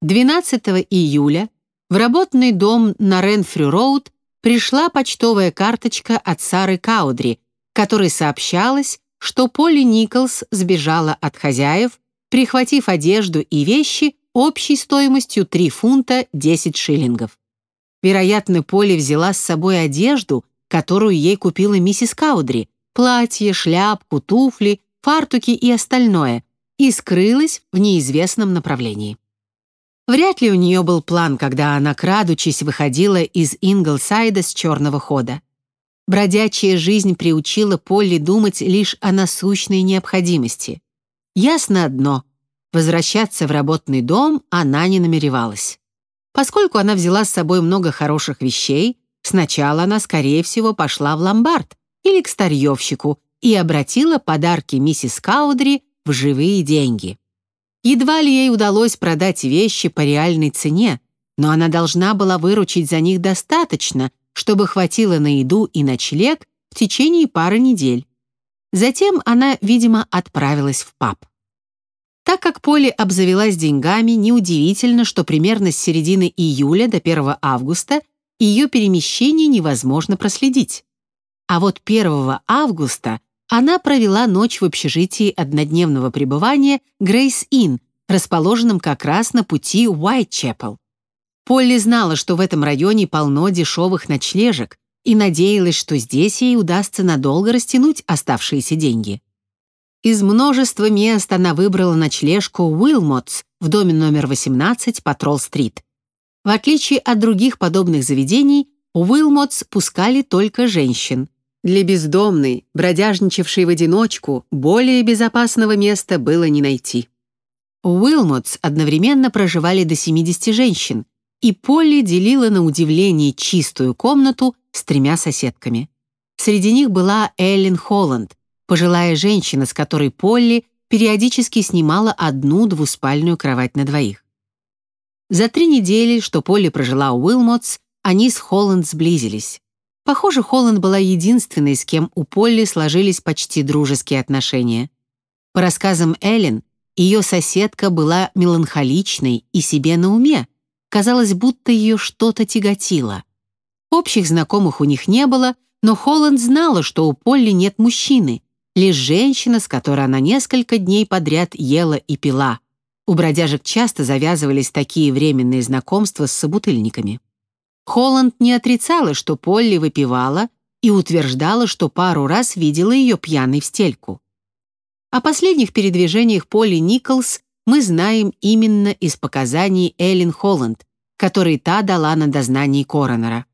12 июля в работный дом на Ренфрю-Роуд пришла почтовая карточка от Сары Каудри, которой сообщалось, что Полли Николс сбежала от хозяев, прихватив одежду и вещи общей стоимостью 3 фунта 10 шиллингов. Вероятно, Полли взяла с собой одежду, которую ей купила миссис Каудри, платье, шляпку, туфли, фартуки и остальное, и скрылась в неизвестном направлении. Вряд ли у нее был план, когда она, крадучись, выходила из Инглсайда с черного хода. Бродячая жизнь приучила Полли думать лишь о насущной необходимости. Ясно одно — возвращаться в работный дом она не намеревалась. Поскольку она взяла с собой много хороших вещей, сначала она, скорее всего, пошла в ломбард или к старьевщику и обратила подарки миссис Каудри в живые деньги. Едва ли ей удалось продать вещи по реальной цене, но она должна была выручить за них достаточно, чтобы хватило на еду и ночлег в течение пары недель. Затем она, видимо, отправилась в паб. Так как Поли обзавелась деньгами, неудивительно, что примерно с середины июля до 1 августа ее перемещение невозможно проследить. А вот 1 августа она провела ночь в общежитии однодневного пребывания Грейс Inn, расположенном как раз на пути Уайтчепел. Полли знала, что в этом районе полно дешевых ночлежек и надеялась, что здесь ей удастся надолго растянуть оставшиеся деньги. Из множества мест она выбрала ночлежку Уилмотс в доме номер 18 по Тролл-стрит. В отличие от других подобных заведений, Уилмотс пускали только женщин. Для бездомной, бродяжничавшей в одиночку, более безопасного места было не найти. У Уилмотс одновременно проживали до 70 женщин, и Полли делила на удивление чистую комнату с тремя соседками. Среди них была Эллен Холланд, пожилая женщина, с которой Полли периодически снимала одну двуспальную кровать на двоих. За три недели, что Полли прожила у Уилмотс, они с Холланд сблизились. Похоже, Холланд была единственной, с кем у Полли сложились почти дружеские отношения. По рассказам Эллен, ее соседка была меланхоличной и себе на уме. Казалось, будто ее что-то тяготило. Общих знакомых у них не было, но Холланд знала, что у Полли нет мужчины, лишь женщина, с которой она несколько дней подряд ела и пила. У бродяжек часто завязывались такие временные знакомства с собутыльниками. Холланд не отрицала, что Полли выпивала, и утверждала, что пару раз видела ее пьяной в стельку. О последних передвижениях Полли Николс мы знаем именно из показаний Эллен Холланд, которые та дала на дознании коронера.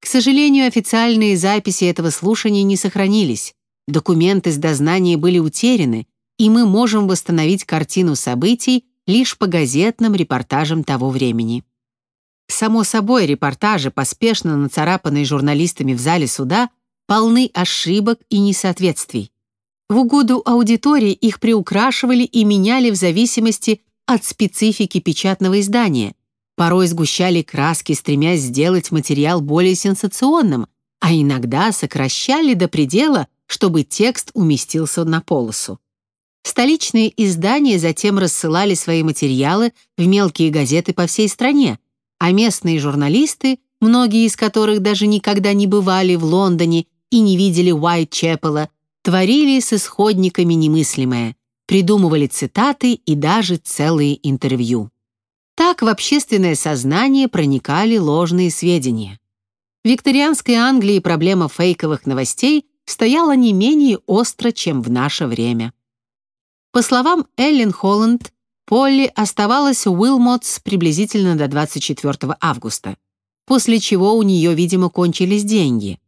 К сожалению, официальные записи этого слушания не сохранились, документы с дознания были утеряны, и мы можем восстановить картину событий лишь по газетным репортажам того времени. Само собой, репортажи, поспешно нацарапанные журналистами в зале суда, полны ошибок и несоответствий. В угоду аудитории их приукрашивали и меняли в зависимости от специфики печатного издания, порой сгущали краски, стремясь сделать материал более сенсационным, а иногда сокращали до предела, чтобы текст уместился на полосу. Столичные издания затем рассылали свои материалы в мелкие газеты по всей стране, а местные журналисты, многие из которых даже никогда не бывали в Лондоне и не видели Уайт-Чепела, творили с исходниками немыслимое, придумывали цитаты и даже целые интервью. Так в общественное сознание проникали ложные сведения. В викторианской Англии проблема фейковых новостей стояла не менее остро, чем в наше время. По словам Эллен Холланд, Полли оставалась у Уилмотс приблизительно до 24 августа, после чего у нее, видимо, кончились деньги.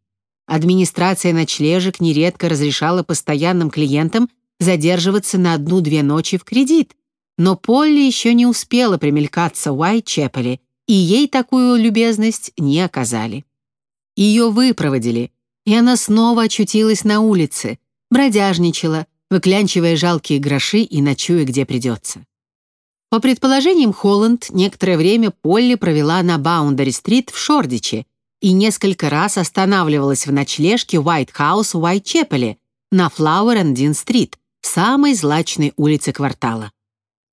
Администрация ночлежек нередко разрешала постоянным клиентам задерживаться на одну-две ночи в кредит, но Полли еще не успела примелькаться в Уайт-Чепеле, и ей такую любезность не оказали. Ее выпроводили, и она снова очутилась на улице, бродяжничала, выклянчивая жалкие гроши и ночуя, где придется. По предположениям Холланд, некоторое время Полли провела на Баундари-стрит в Шордиче и несколько раз останавливалась в ночлежке White House в Уайт-Чепеле на Флауэр-энд-Дин-стрит, самой злачной улице квартала.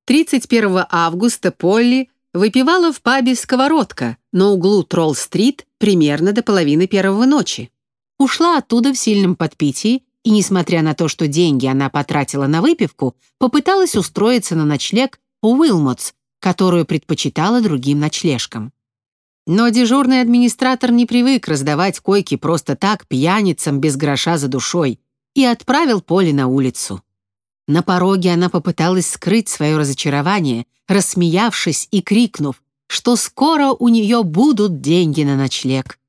31 августа Полли выпивала в пабе «Сковородка» на углу Тролл-стрит примерно до половины первого ночи. Ушла оттуда в сильном подпитии и, несмотря на то, что деньги она потратила на выпивку, попыталась устроиться на ночлег Уилмотс, которую предпочитала другим ночлежкам. Но дежурный администратор не привык раздавать койки просто так пьяницам без гроша за душой и отправил Поле на улицу. На пороге она попыталась скрыть свое разочарование, рассмеявшись и крикнув, что скоро у нее будут деньги на ночлег.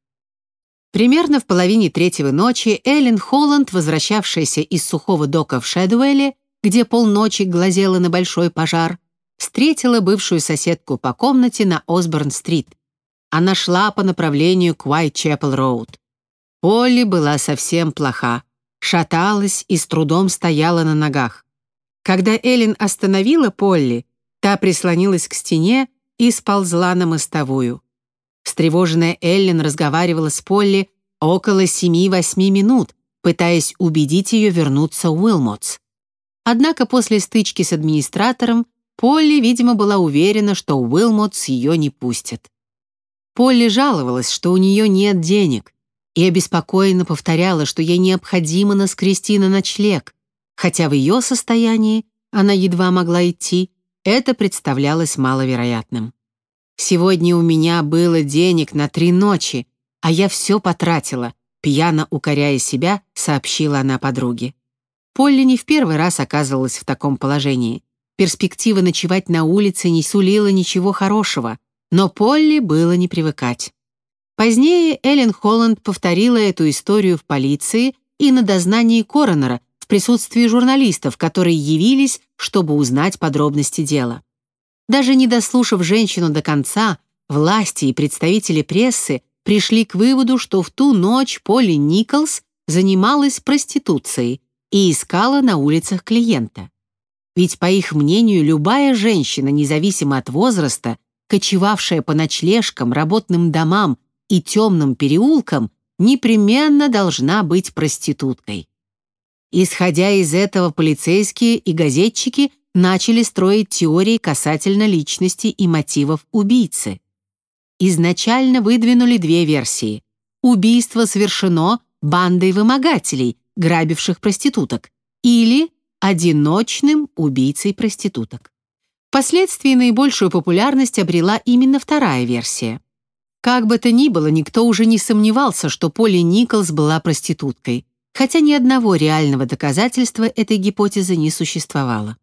Примерно в половине третьего ночи Эллен Холланд, возвращавшаяся из сухого дока в Шэдуэле, где полночи глазела на большой пожар, встретила бывшую соседку по комнате на Осборн-стрит. Она шла по направлению к Уайт-Чепел-Роуд. Полли была совсем плоха, шаталась и с трудом стояла на ногах. Когда Эллен остановила Полли, та прислонилась к стене и сползла на мостовую. Встревоженная Эллен разговаривала с Полли около 7-8 минут, пытаясь убедить ее вернуться в Уилмотс. Однако после стычки с администратором Полли, видимо, была уверена, что Уилмотс ее не пустит. Полли жаловалась, что у нее нет денег, и обеспокоенно повторяла, что ей необходимо наскрести на ночлег, хотя в ее состоянии она едва могла идти, это представлялось маловероятным. «Сегодня у меня было денег на три ночи, а я все потратила», пьяно укоряя себя, сообщила она подруге. Полли не в первый раз оказывалась в таком положении. Перспектива ночевать на улице не сулила ничего хорошего, но Полли было не привыкать. Позднее Эллен Холланд повторила эту историю в полиции и на дознании коронера в присутствии журналистов, которые явились, чтобы узнать подробности дела. Даже не дослушав женщину до конца, власти и представители прессы пришли к выводу, что в ту ночь Полли Николс занималась проституцией и искала на улицах клиента. Ведь, по их мнению, любая женщина, независимо от возраста, кочевавшая по ночлежкам, работным домам и темным переулкам, непременно должна быть проституткой. Исходя из этого, полицейские и газетчики начали строить теории касательно личности и мотивов убийцы. Изначально выдвинули две версии. Убийство совершено бандой вымогателей, грабивших проституток, или одиночным убийцей проституток. Впоследствии наибольшую популярность обрела именно вторая версия. Как бы то ни было, никто уже не сомневался, что Полли Николс была проституткой, хотя ни одного реального доказательства этой гипотезы не существовало.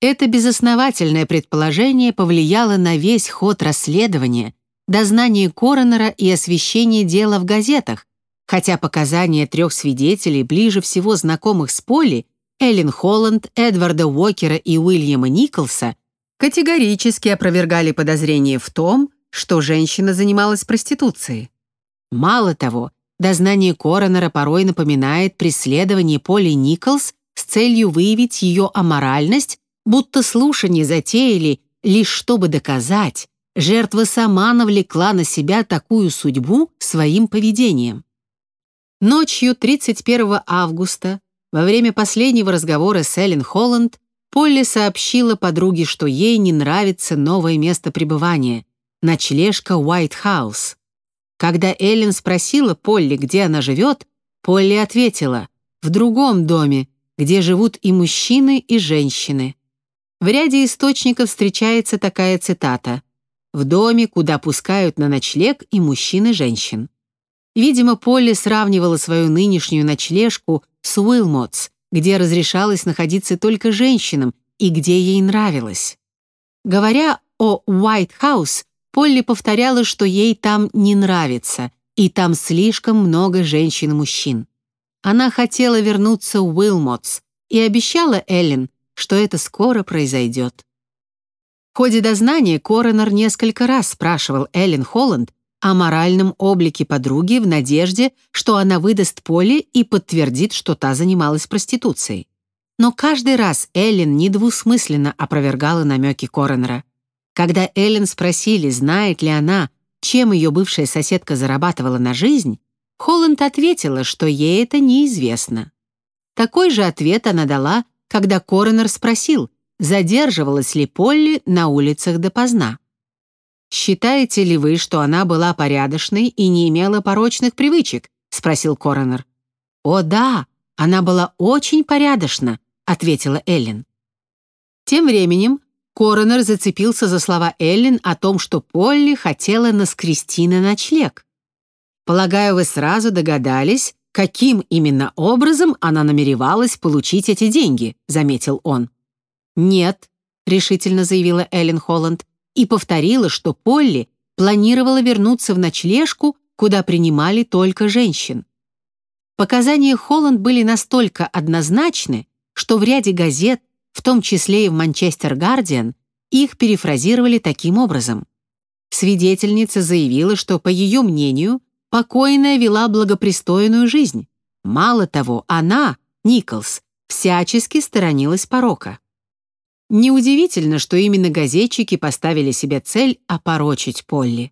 Это безосновательное предположение повлияло на весь ход расследования, дознание коронера и освещение дела в газетах, хотя показания трех свидетелей, ближе всего знакомых с Полли, Эллен Холланд, Эдварда Уокера и Уильяма Николса, категорически опровергали подозрение в том, что женщина занималась проституцией. Мало того, дознание коронера порой напоминает преследование Поли Николс с целью выявить ее аморальность, будто слушание затеяли лишь чтобы доказать, жертва сама навлекла на себя такую судьбу своим поведением. Ночью 31 августа, во время последнего разговора с Эллен Холланд, Полли сообщила подруге, что ей не нравится новое место пребывания — ночлежка Уайт Хаус. Когда Эллен спросила Полли, где она живет, Полли ответила «в другом доме, где живут и мужчины, и женщины». В ряде источников встречается такая цитата «в доме, куда пускают на ночлег и мужчин, и женщин». Видимо, Полли сравнивала свою нынешнюю ночлежку с Уилмотс, где разрешалось находиться только женщинам и где ей нравилось. Говоря о Уайт Хаус, Полли повторяла, что ей там не нравится, и там слишком много женщин и мужчин. Она хотела вернуться в Уилмотс и обещала Эллен, что это скоро произойдет. В ходе дознания коронер несколько раз спрашивал Эллен Холланд, о моральном облике подруги в надежде, что она выдаст Поле и подтвердит, что та занималась проституцией. Но каждый раз Эллен недвусмысленно опровергала намеки Коронера. Когда Эллен спросили, знает ли она, чем ее бывшая соседка зарабатывала на жизнь, Холланд ответила, что ей это неизвестно. Такой же ответ она дала, когда Коронер спросил, задерживалась ли Полли на улицах допоздна. «Считаете ли вы, что она была порядочной и не имела порочных привычек?» — спросил коронер. «О да, она была очень порядочна», — ответила Эллен. Тем временем коронер зацепился за слова Эллен о том, что Полли хотела наскрести на ночлег. «Полагаю, вы сразу догадались, каким именно образом она намеревалась получить эти деньги», — заметил он. «Нет», — решительно заявила Эллен Холланд, и повторила, что Полли планировала вернуться в ночлежку, куда принимали только женщин. Показания Холланд были настолько однозначны, что в ряде газет, в том числе и в «Манчестер Гардиан», их перефразировали таким образом. Свидетельница заявила, что, по ее мнению, покойная вела благопристойную жизнь. Мало того, она, Николс, всячески сторонилась порока. Неудивительно, что именно газетчики поставили себе цель опорочить Полли.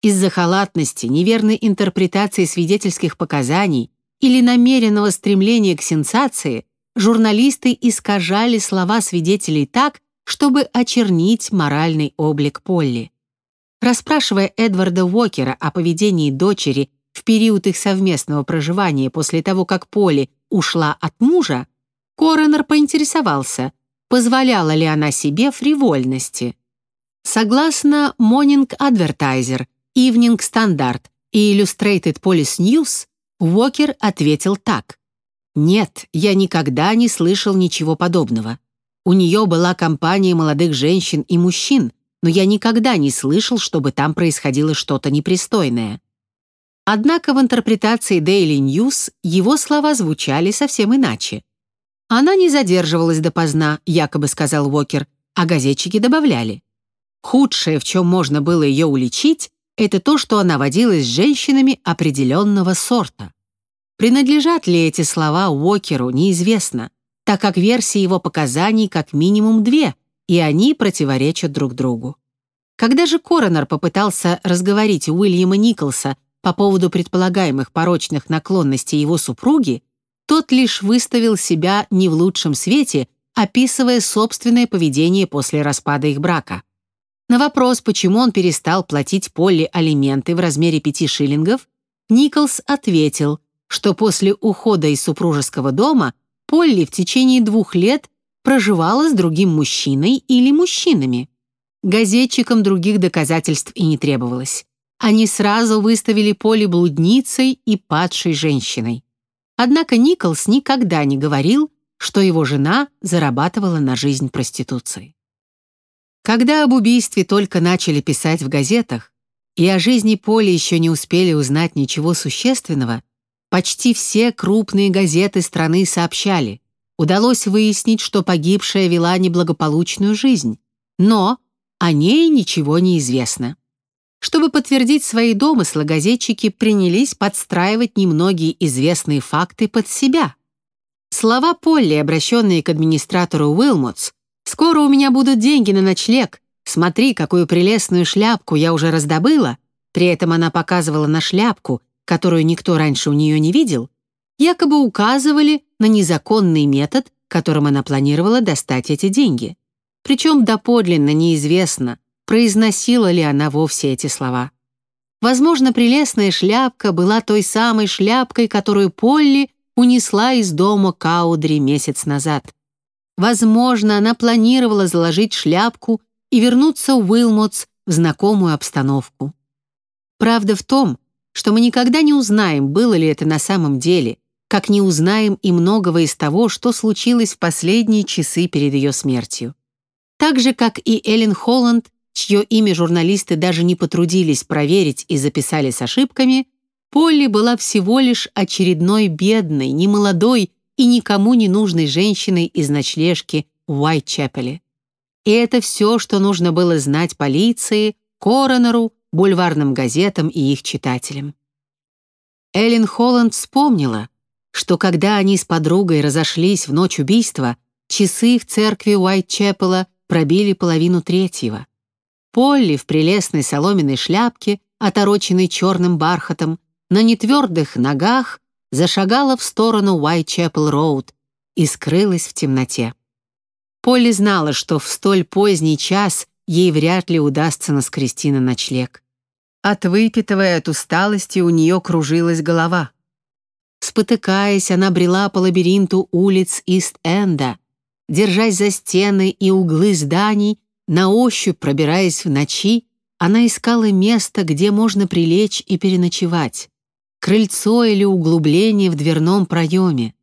Из-за халатности, неверной интерпретации свидетельских показаний или намеренного стремления к сенсации журналисты искажали слова свидетелей так, чтобы очернить моральный облик Полли. Расспрашивая Эдварда Уокера о поведении дочери в период их совместного проживания после того, как Полли ушла от мужа, коронер поинтересовался, позволяла ли она себе фривольности. Согласно Morning Advertiser, Evening Standard и Illustrated Police News, Уокер ответил так. «Нет, я никогда не слышал ничего подобного. У нее была компания молодых женщин и мужчин, но я никогда не слышал, чтобы там происходило что-то непристойное». Однако в интерпретации Daily News его слова звучали совсем иначе. Она не задерживалась допоздна, якобы сказал Уокер, а газетчики добавляли. Худшее, в чем можно было ее уличить, это то, что она водилась с женщинами определенного сорта. Принадлежат ли эти слова Уокеру, неизвестно, так как версии его показаний как минимум две, и они противоречат друг другу. Когда же коронер попытался разговорить Уильяма Николса по поводу предполагаемых порочных наклонностей его супруги, тот лишь выставил себя не в лучшем свете, описывая собственное поведение после распада их брака. На вопрос, почему он перестал платить Полли алименты в размере пяти шиллингов, Николс ответил, что после ухода из супружеского дома Полли в течение двух лет проживала с другим мужчиной или мужчинами. Газетчикам других доказательств и не требовалось. Они сразу выставили Полли блудницей и падшей женщиной. Однако Николс никогда не говорил, что его жена зарабатывала на жизнь проституцией. Когда об убийстве только начали писать в газетах, и о жизни Поли еще не успели узнать ничего существенного, почти все крупные газеты страны сообщали, удалось выяснить, что погибшая вела неблагополучную жизнь, но о ней ничего не известно. Чтобы подтвердить свои домыслы, газетчики принялись подстраивать немногие известные факты под себя. Слова Полли, обращенные к администратору Уилмотс, Скоро у меня будут деньги на ночлег. Смотри, какую прелестную шляпку я уже раздобыла». При этом она показывала на шляпку, которую никто раньше у нее не видел, якобы указывали на незаконный метод, которым она планировала достать эти деньги. Причем доподлинно неизвестно, произносила ли она вовсе эти слова. Возможно, прелестная шляпка была той самой шляпкой, которую Полли унесла из дома Каудри месяц назад. Возможно, она планировала заложить шляпку и вернуться в Уилмотс в знакомую обстановку. Правда в том, что мы никогда не узнаем, было ли это на самом деле, как не узнаем и многого из того, что случилось в последние часы перед ее смертью. Так же, как и Эллен Холланд, чье имя журналисты даже не потрудились проверить и записали с ошибками, Полли была всего лишь очередной бедной, немолодой и никому не нужной женщиной из ночлежки в Уайтчепеле. И это все, что нужно было знать полиции, коронеру, бульварным газетам и их читателям. Эллен Холланд вспомнила, что когда они с подругой разошлись в ночь убийства, часы в церкви Уайтчепела пробили половину третьего. Полли в прелестной соломенной шляпке, отороченной черным бархатом, на нетвердых ногах зашагала в сторону Уайтчепел-Роуд и скрылась в темноте. Полли знала, что в столь поздний час ей вряд ли удастся наскрести на ночлег. От выпитого и от усталости у нее кружилась голова. Спотыкаясь, она брела по лабиринту улиц Ист-Энда, держась за стены и углы зданий, на ощупь пробираясь в ночи, она искала место, где можно прилечь и переночевать крыльцо или углубление в дверном проеме,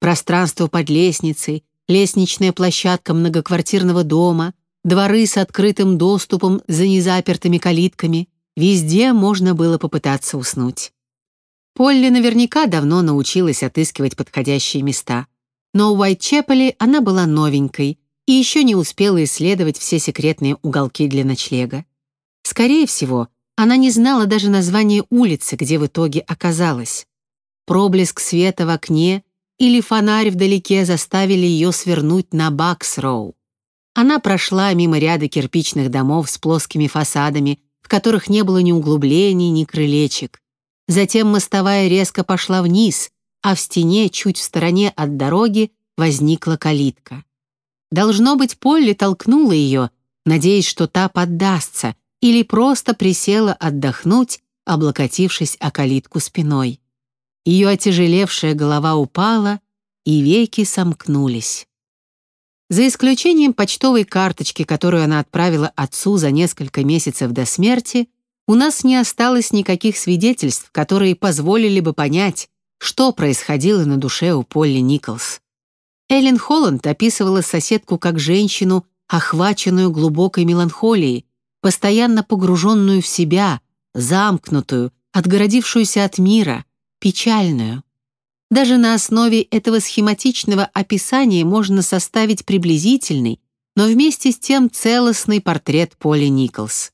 пространство под лестницей, лестничная площадка многоквартирного дома, дворы с открытым доступом за незапертыми калитками. Везде можно было попытаться уснуть. Полли наверняка давно научилась отыскивать подходящие места. Но в Уайтчепеле она была новенькой и еще не успела исследовать все секретные уголки для ночлега. Скорее всего, она не знала даже название улицы, где в итоге оказалась. Проблеск света в окне или фонарь вдалеке заставили ее свернуть на Бакс-Роу. Она прошла мимо ряда кирпичных домов с плоскими фасадами, в которых не было ни углублений, ни крылечек. Затем мостовая резко пошла вниз, а в стене, чуть в стороне от дороги, возникла калитка. Должно быть, Полли толкнула ее, надеясь, что та поддастся, или просто присела отдохнуть, облокотившись о калитку спиной. Ее отяжелевшая голова упала, и веки сомкнулись. За исключением почтовой карточки, которую она отправила отцу за несколько месяцев до смерти, у нас не осталось никаких свидетельств, которые позволили бы понять, что происходило на душе у Полли Николс. Эллен Холланд описывала соседку как женщину, охваченную глубокой меланхолией, постоянно погруженную в себя, замкнутую, отгородившуюся от мира, печальную. Даже на основе этого схематичного описания можно составить приблизительный, но вместе с тем целостный портрет Поли Николс.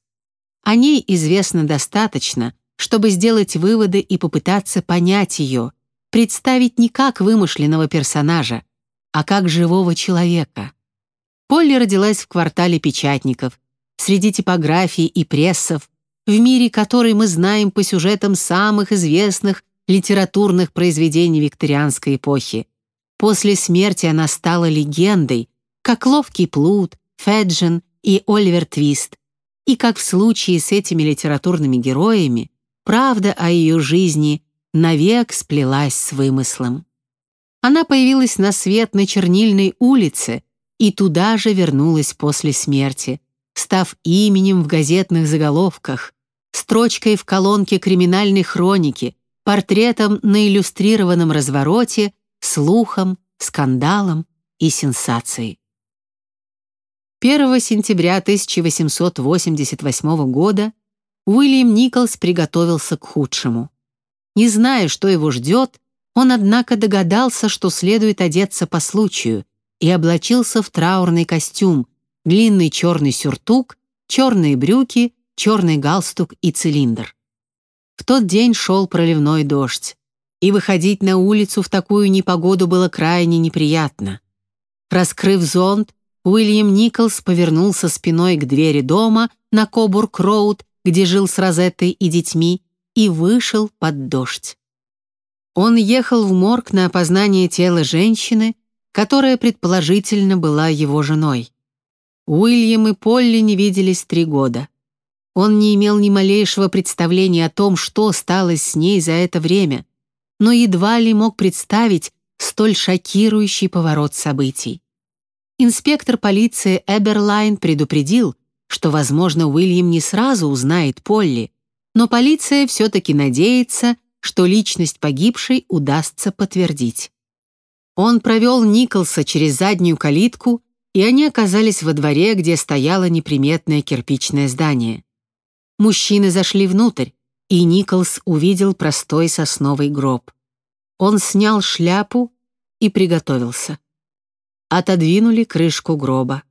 О ней известно достаточно, чтобы сделать выводы и попытаться понять ее, представить не как вымышленного персонажа, а как живого человека. Полли родилась в квартале печатников, среди типографий и прессов, в мире, который мы знаем по сюжетам самых известных литературных произведений викторианской эпохи. После смерти она стала легендой, как ловкий плут, Феджин и Оливер Твист. И как в случае с этими литературными героями, правда о ее жизни навек сплелась с вымыслом. Она появилась на свет на Чернильной улице и туда же вернулась после смерти, став именем в газетных заголовках, строчкой в колонке криминальной хроники, портретом на иллюстрированном развороте, слухом, скандалом и сенсацией. 1 сентября 1888 года Уильям Николс приготовился к худшему. Не зная, что его ждет, он, однако, догадался, что следует одеться по случаю, и облачился в траурный костюм, длинный черный сюртук, черные брюки, черный галстук и цилиндр. В тот день шел проливной дождь, и выходить на улицу в такую непогоду было крайне неприятно. Раскрыв зонт, Уильям Николс повернулся спиной к двери дома на Кобург-Роуд, где жил с Розеттой и детьми, и вышел под дождь. Он ехал в морг на опознание тела женщины, которая предположительно была его женой. Уильям и Полли не виделись три года. Он не имел ни малейшего представления о том, что стало с ней за это время, но едва ли мог представить столь шокирующий поворот событий. Инспектор полиции Эберлайн предупредил, что, возможно, Уильям не сразу узнает Полли, но полиция все-таки надеется, что личность погибшей удастся подтвердить. Он провел Николса через заднюю калитку, и они оказались во дворе, где стояло неприметное кирпичное здание. Мужчины зашли внутрь, и Николс увидел простой сосновый гроб. Он снял шляпу и приготовился. Отодвинули крышку гроба.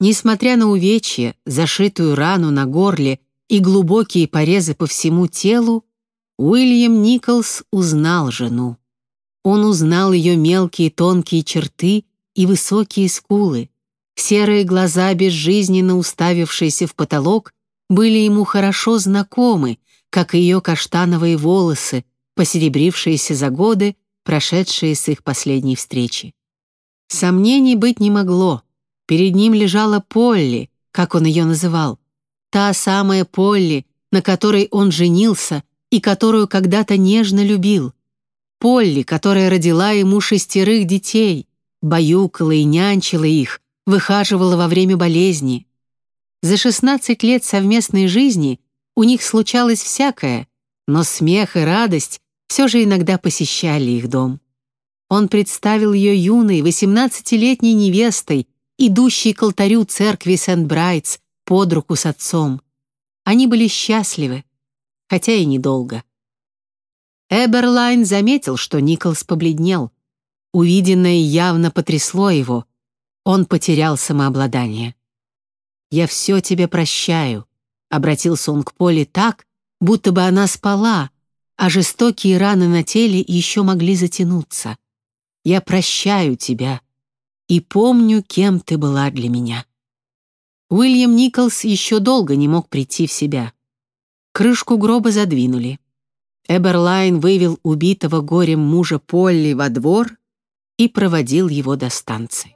Несмотря на увечье, зашитую рану на горле и глубокие порезы по всему телу, Уильям Николс узнал жену. Он узнал ее мелкие тонкие черты и высокие скулы. Серые глаза, безжизненно уставившиеся в потолок, были ему хорошо знакомы, как и ее каштановые волосы, посеребрившиеся за годы, прошедшие с их последней встречи. Сомнений быть не могло. Перед ним лежала Полли, как он ее называл. Та самая Полли, на которой он женился и которую когда-то нежно любил. Полли, которая родила ему шестерых детей, баюкала и нянчила их, выхаживала во время болезни. За 16 лет совместной жизни у них случалось всякое, но смех и радость все же иногда посещали их дом. Он представил ее юной, 18-летней невестой, идущей к алтарю церкви Сент-Брайтс под руку с отцом. Они были счастливы, хотя и недолго. Эберлайн заметил, что Николс побледнел. Увиденное явно потрясло его. Он потерял самообладание. «Я все тебе прощаю», — обратился он к Поле так, будто бы она спала, а жестокие раны на теле еще могли затянуться. «Я прощаю тебя и помню, кем ты была для меня». Уильям Николс еще долго не мог прийти в себя. Крышку гроба задвинули. Эберлайн вывел убитого горем мужа Полли во двор и проводил его до станции.